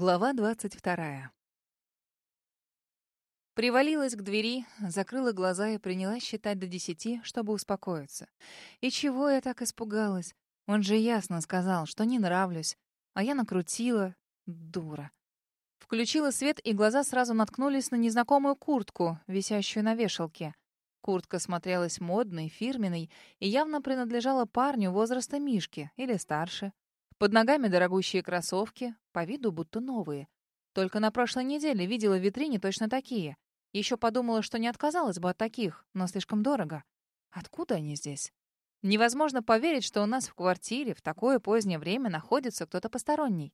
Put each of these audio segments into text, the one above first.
Глава двадцать вторая. Привалилась к двери, закрыла глаза и принялась считать до десяти, чтобы успокоиться. И чего я так испугалась? Он же ясно сказал, что не нравлюсь. А я накрутила. Дура. Включила свет, и глаза сразу наткнулись на незнакомую куртку, висящую на вешалке. Куртка смотрелась модной, фирменной и явно принадлежала парню возраста Мишки или старше. Под ногами дорогущие кроссовки, по виду будто новые. Только на прошлой неделе видела в витрине точно такие. Еще подумала, что не отказалась бы от таких, но слишком дорого. Откуда они здесь? Невозможно поверить, что у нас в квартире в такое позднее время находится кто-то посторонний.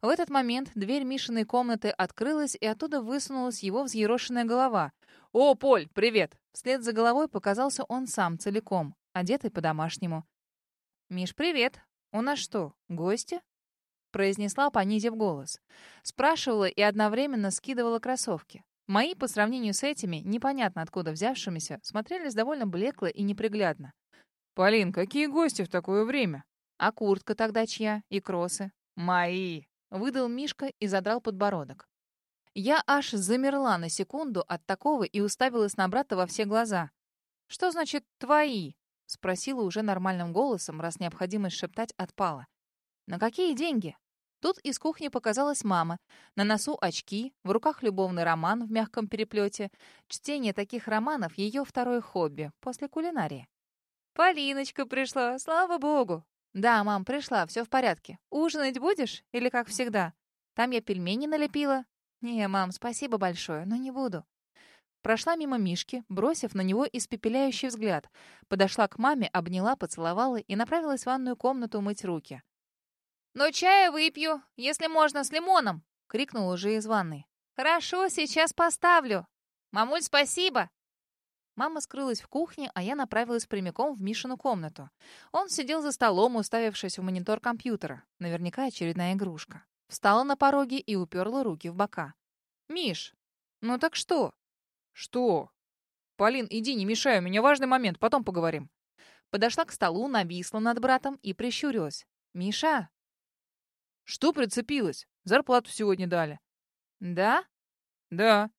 В этот момент дверь Мишиной комнаты открылась, и оттуда высунулась его взъерошенная голова. «О, Поль, привет!» Вслед за головой показался он сам целиком, одетый по-домашнему. «Миш, привет!» «У нас что, гости?» произнесла, понизив голос. Спрашивала и одновременно скидывала кроссовки. Мои, по сравнению с этими, непонятно откуда взявшимися, смотрелись довольно блекло и неприглядно. «Полин, какие гости в такое время?» «А куртка тогда чья? И кроссы?» «Мои!» — выдал Мишка и задрал подбородок. Я аж замерла на секунду от такого и уставилась на брата во все глаза. «Что значит «твои»?» Спросила уже нормальным голосом, раз необходимость шептать отпала. «На какие деньги?» Тут из кухни показалась мама. На носу очки, в руках любовный роман в мягком переплете. Чтение таких романов — ее второе хобби, после кулинарии. «Полиночка пришла, слава богу!» «Да, мам, пришла, все в порядке. Ужинать будешь? Или как всегда? Там я пельмени налепила». «Не, мам, спасибо большое, но не буду». Прошла мимо Мишки, бросив на него испепеляющий взгляд. Подошла к маме, обняла, поцеловала и направилась в ванную комнату мыть руки. «Ну, чая выпью, если можно, с лимоном!» — крикнул уже из ванной. «Хорошо, сейчас поставлю. Мамуль, спасибо!» Мама скрылась в кухне, а я направилась прямиком в Мишину комнату. Он сидел за столом, уставившись в монитор компьютера. Наверняка очередная игрушка. Встала на пороге и уперла руки в бока. «Миш, ну так что?» «Что?» «Полин, иди, не мешай, у меня важный момент, потом поговорим». Подошла к столу, нависла над братом и прищурилась. «Миша?» «Что прицепилась? Зарплату сегодня дали». «Да?» «Да».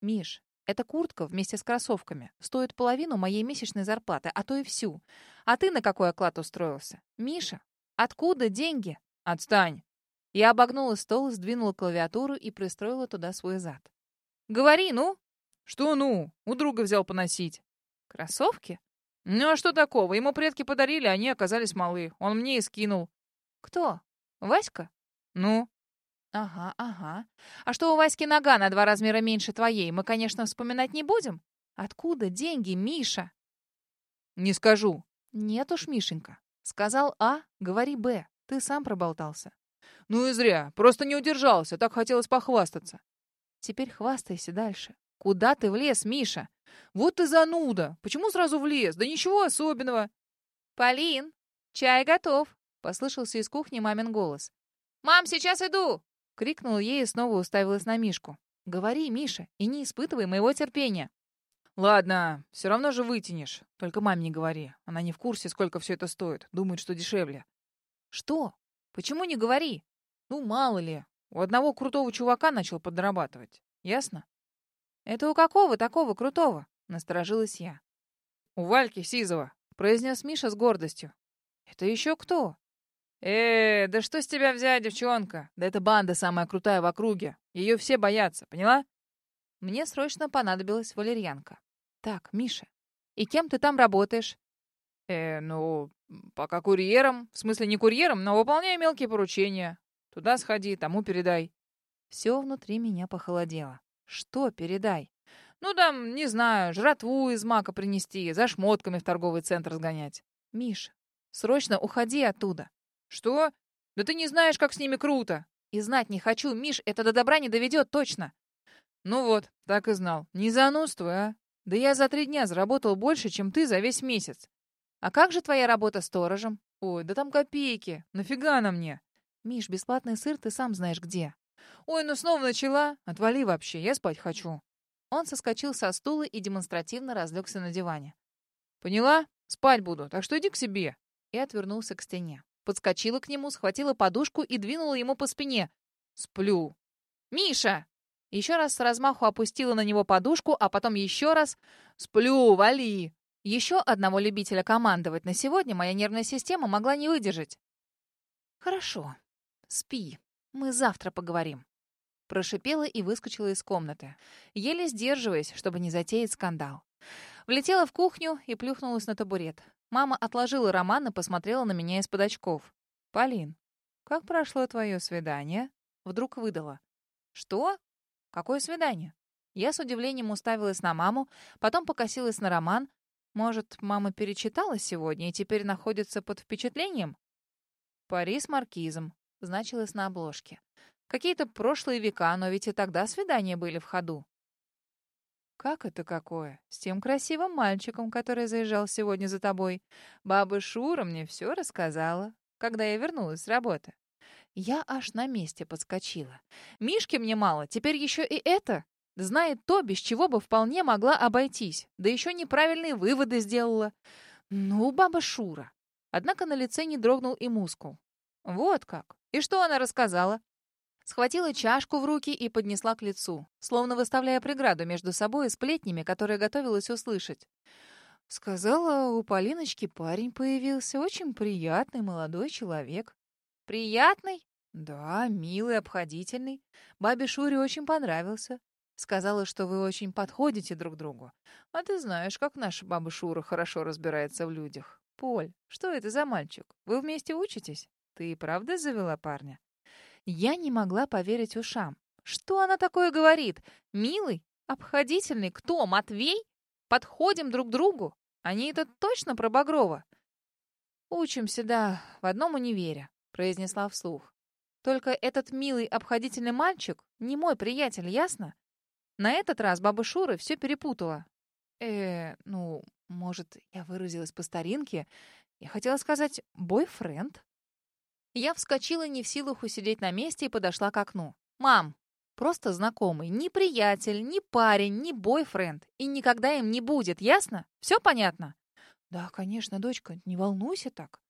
«Миш, эта куртка вместе с кроссовками стоит половину моей месячной зарплаты, а то и всю. А ты на какой оклад устроился? Миша, откуда деньги?» «Отстань!» Я обогнула стол, сдвинула клавиатуру и пристроила туда свой зад. «Говори, ну!» «Что ну? У друга взял поносить». «Кроссовки?» «Ну а что такого? Ему предки подарили, они оказались малы. Он мне и скинул». «Кто? Васька?» «Ну?» «Ага, ага. А что у Васьки нога на два размера меньше твоей, мы, конечно, вспоминать не будем? Откуда деньги, Миша?» «Не скажу». «Нет уж, Мишенька. Сказал А, говори Б. Ты сам проболтался». «Ну и зря. Просто не удержался. Так хотелось похвастаться». «Теперь хвастайся дальше. «Куда ты влез, Миша?» «Вот ты зануда! Почему сразу влез? Да ничего особенного!» «Полин, чай готов!» — послышался из кухни мамин голос. «Мам, сейчас иду!» — крикнул ей и снова уставилась на Мишку. «Говори, Миша, и не испытывай моего терпения». «Ладно, все равно же вытянешь. Только маме не говори. Она не в курсе, сколько все это стоит. Думает, что дешевле». «Что? Почему не говори?» «Ну, мало ли. У одного крутого чувака начал подрабатывать. Ясно?» «Это у какого такого крутого?» — насторожилась я. «У Вальки Сизова», — произнес Миша с гордостью. «Это еще кто?» «Э, да что с тебя взять, девчонка? Да это банда самая крутая в округе. Ее все боятся, поняла?» Мне срочно понадобилась валерьянка. «Так, Миша, и кем ты там работаешь?» «Э, ну, пока курьером. В смысле, не курьером, но выполняю мелкие поручения. Туда сходи, тому передай». Все внутри меня похолодело. «Что передай?» «Ну, там, не знаю, жратву из мака принести, за шмотками в торговый центр сгонять». «Миш, срочно уходи оттуда». «Что? Да ты не знаешь, как с ними круто». «И знать не хочу, Миш, это до добра не доведет точно». «Ну вот, так и знал. Не занудствуй, а? Да я за три дня заработал больше, чем ты за весь месяц». «А как же твоя работа сторожем?» «Ой, да там копейки. Нафига она мне?» «Миш, бесплатный сыр ты сам знаешь где». «Ой, ну снова начала? Отвали вообще, я спать хочу». Он соскочил со стула и демонстративно разлегся на диване. «Поняла? Спать буду, так что иди к себе». И отвернулся к стене. Подскочила к нему, схватила подушку и двинула ему по спине. «Сплю». «Миша!» Еще раз с размаху опустила на него подушку, а потом еще раз «Сплю, вали!» Еще одного любителя командовать на сегодня моя нервная система могла не выдержать. «Хорошо, спи, мы завтра поговорим». Прошипела и выскочила из комнаты, еле сдерживаясь, чтобы не затеять скандал. Влетела в кухню и плюхнулась на табурет. Мама отложила роман и посмотрела на меня из-под очков. «Полин, как прошло твое свидание?» Вдруг выдала. «Что? Какое свидание?» Я с удивлением уставилась на маму, потом покосилась на роман. Может, мама перечитала сегодня и теперь находится под впечатлением? «Пари с маркизом», значилось на обложке. Какие-то прошлые века, но ведь и тогда свидания были в ходу. «Как это какое? С тем красивым мальчиком, который заезжал сегодня за тобой. Баба Шура мне все рассказала, когда я вернулась с работы. Я аж на месте подскочила. Мишки мне мало, теперь еще и это. Знает то, без чего бы вполне могла обойтись. Да еще неправильные выводы сделала. Ну, баба Шура. Однако на лице не дрогнул и мускул. Вот как. И что она рассказала? Схватила чашку в руки и поднесла к лицу, словно выставляя преграду между собой и сплетнями, которые готовилась услышать. Сказала, у Полиночки парень появился, очень приятный молодой человек. Приятный? Да, милый, обходительный. Бабе Шуре очень понравился. Сказала, что вы очень подходите друг другу. А ты знаешь, как наша баба Шура хорошо разбирается в людях. Поль, что это за мальчик? Вы вместе учитесь? Ты и правда завела парня? Я не могла поверить ушам. Что она такое говорит? Милый? Обходительный? Кто? Матвей? Подходим друг к другу? Они это точно про Багрова? Учимся, да, в одном универе, произнесла вслух. Только этот милый, обходительный мальчик не мой приятель, ясно? На этот раз баба Шура все перепутала. Э, ну, может, я выразилась по старинке. Я хотела сказать «бойфренд». Я вскочила не в силах усидеть на месте и подошла к окну. «Мам, просто знакомый, ни приятель, ни парень, ни бойфренд. И никогда им не будет, ясно? Все понятно?» «Да, конечно, дочка, не волнуйся так».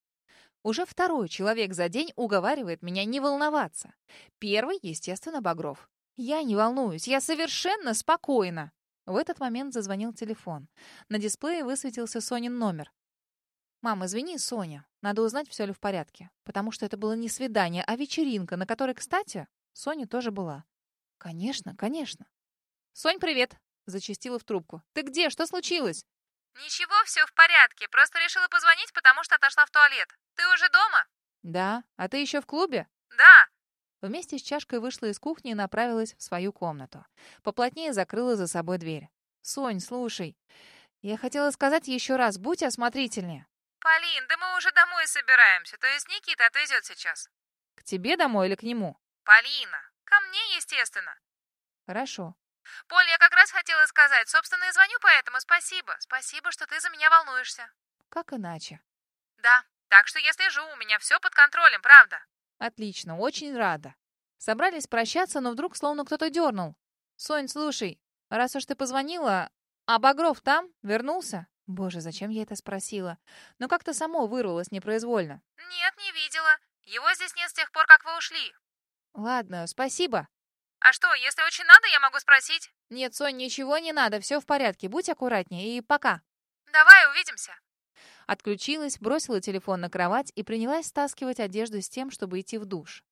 Уже второй человек за день уговаривает меня не волноваться. Первый, естественно, Багров. Я не волнуюсь, я совершенно спокойна. В этот момент зазвонил телефон. На дисплее высветился Сонин номер. «Мам, извини, Соня. Надо узнать, все ли в порядке. Потому что это было не свидание, а вечеринка, на которой, кстати, Соня тоже была». «Конечно, конечно». «Сонь, привет!» — зачастила в трубку. «Ты где? Что случилось?» «Ничего, все в порядке. Просто решила позвонить, потому что отошла в туалет. Ты уже дома?» «Да. А ты еще в клубе?» «Да». Вместе с чашкой вышла из кухни и направилась в свою комнату. Поплотнее закрыла за собой дверь. «Сонь, слушай, я хотела сказать еще раз, будь осмотрительнее. «Полин, да мы уже домой собираемся, то есть Никита отвезет сейчас». «К тебе домой или к нему?» «Полина, ко мне, естественно». «Хорошо». «Поль, я как раз хотела сказать, собственно, и звоню поэтому спасибо. Спасибо, что ты за меня волнуешься». «Как иначе?» «Да, так что я слежу, у меня все под контролем, правда». «Отлично, очень рада». Собрались прощаться, но вдруг словно кто-то дернул. «Сонь, слушай, раз уж ты позвонила, а Багров там? Вернулся?» Боже, зачем я это спросила? Но как-то само вырвалось непроизвольно. Нет, не видела. Его здесь нет с тех пор, как вы ушли. Ладно, спасибо. А что, если очень надо, я могу спросить? Нет, Сонь, ничего не надо, все в порядке. Будь аккуратнее и пока. Давай, увидимся. Отключилась, бросила телефон на кровать и принялась стаскивать одежду с тем, чтобы идти в душ.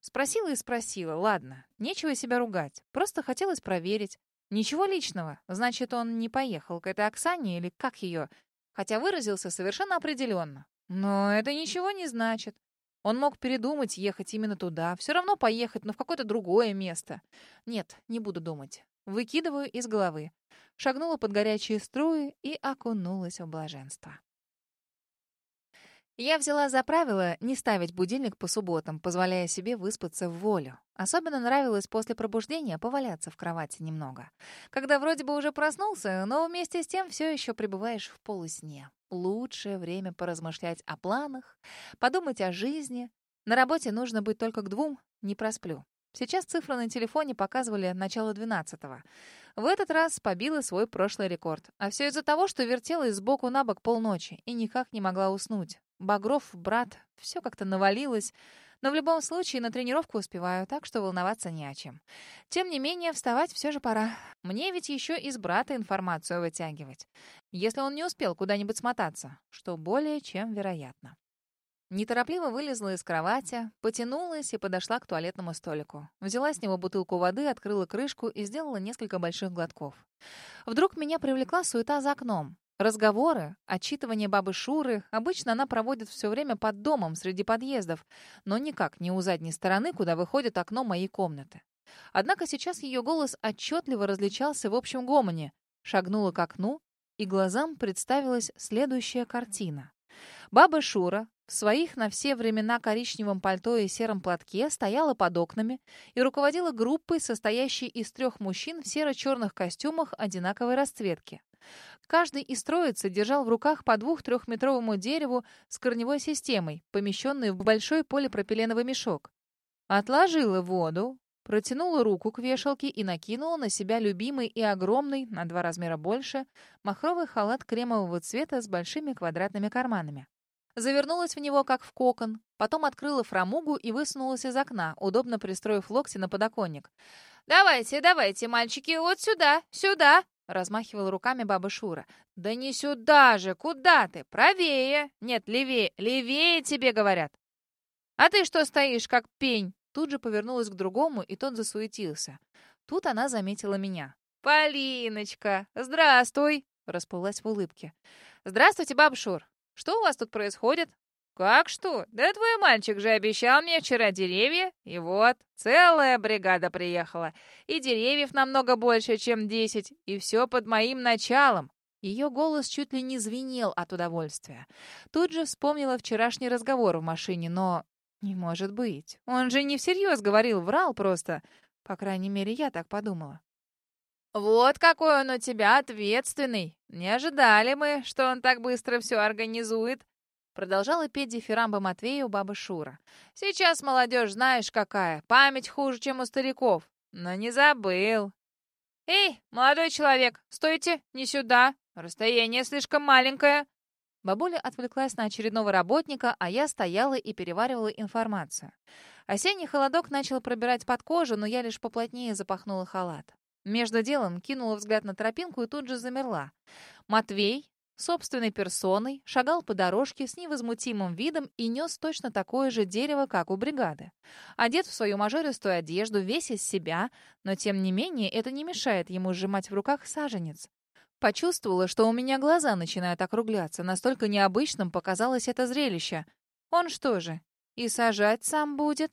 Спросила и спросила. Ладно, нечего себя ругать. Просто хотелось проверить. Ничего личного. Значит, он не поехал к этой Оксане или как ее? Хотя выразился совершенно определенно. Но это ничего не значит. Он мог передумать ехать именно туда, все равно поехать, но в какое-то другое место. Нет, не буду думать. Выкидываю из головы. Шагнула под горячие струи и окунулась в блаженство. Я взяла за правило не ставить будильник по субботам, позволяя себе выспаться в волю. Особенно нравилось после пробуждения поваляться в кровати немного. Когда вроде бы уже проснулся, но вместе с тем все еще пребываешь в полусне. Лучшее время поразмышлять о планах, подумать о жизни. На работе нужно быть только к двум, не просплю. Сейчас цифры на телефоне показывали начало 12-го. В этот раз побила свой прошлый рекорд. А все из-за того, что вертелась сбоку на бок полночи и никак не могла уснуть. Багров, брат, все как-то навалилось. Но в любом случае на тренировку успеваю, так что волноваться не о чем. Тем не менее, вставать все же пора. Мне ведь еще из брата информацию вытягивать. Если он не успел куда-нибудь смотаться, что более чем вероятно. Неторопливо вылезла из кровати, потянулась и подошла к туалетному столику. Взяла с него бутылку воды, открыла крышку и сделала несколько больших глотков. Вдруг меня привлекла суета за окном. Разговоры, отчитывание бабы Шуры обычно она проводит все время под домом, среди подъездов, но никак не у задней стороны, куда выходит окно моей комнаты. Однако сейчас ее голос отчетливо различался в общем гомоне. Шагнула к окну, и глазам представилась следующая картина. Баба Шура в своих на все времена коричневом пальто и сером платке стояла под окнами и руководила группой, состоящей из трех мужчин в серо-черных костюмах одинаковой расцветки. Каждый из троицы держал в руках по двух-трехметровому дереву с корневой системой, помещенной в большой полипропиленовый мешок. Отложила воду, протянула руку к вешалке и накинула на себя любимый и огромный, на два размера больше, махровый халат кремового цвета с большими квадратными карманами. Завернулась в него, как в кокон, потом открыла фрамугу и высунулась из окна, удобно пристроив локти на подоконник. «Давайте, давайте, мальчики, вот сюда, сюда!» Размахивала руками баба Шура. «Да не сюда же! Куда ты? Правее! Нет, левее! Левее тебе говорят!» «А ты что стоишь, как пень?» Тут же повернулась к другому, и тот засуетился. Тут она заметила меня. «Полиночка! Здравствуй!» Расплылась в улыбке. «Здравствуйте, баба Шур! Что у вас тут происходит?» «Как что? Да твой мальчик же обещал мне вчера деревья, и вот, целая бригада приехала. И деревьев намного больше, чем десять, и все под моим началом». Ее голос чуть ли не звенел от удовольствия. Тут же вспомнила вчерашний разговор в машине, но... Не может быть. Он же не всерьез говорил, врал просто. По крайней мере, я так подумала. «Вот какой он у тебя ответственный! Не ожидали мы, что он так быстро все организует!» Продолжала петь дифирамбы Матвею баба Шура. «Сейчас молодежь знаешь какая, память хуже, чем у стариков. Но не забыл. Эй, молодой человек, стойте, не сюда, расстояние слишком маленькое». Бабуля отвлеклась на очередного работника, а я стояла и переваривала информацию. Осенний холодок начал пробирать под кожу, но я лишь поплотнее запахнула халат. Между делом кинула взгляд на тропинку и тут же замерла. Матвей, собственной персоной, шагал по дорожке с невозмутимым видом и нес точно такое же дерево, как у бригады. Одет в свою мажористую одежду, весь из себя, но тем не менее это не мешает ему сжимать в руках саженец. Почувствовала, что у меня глаза начинают округляться, настолько необычным показалось это зрелище. Он что же, и сажать сам будет?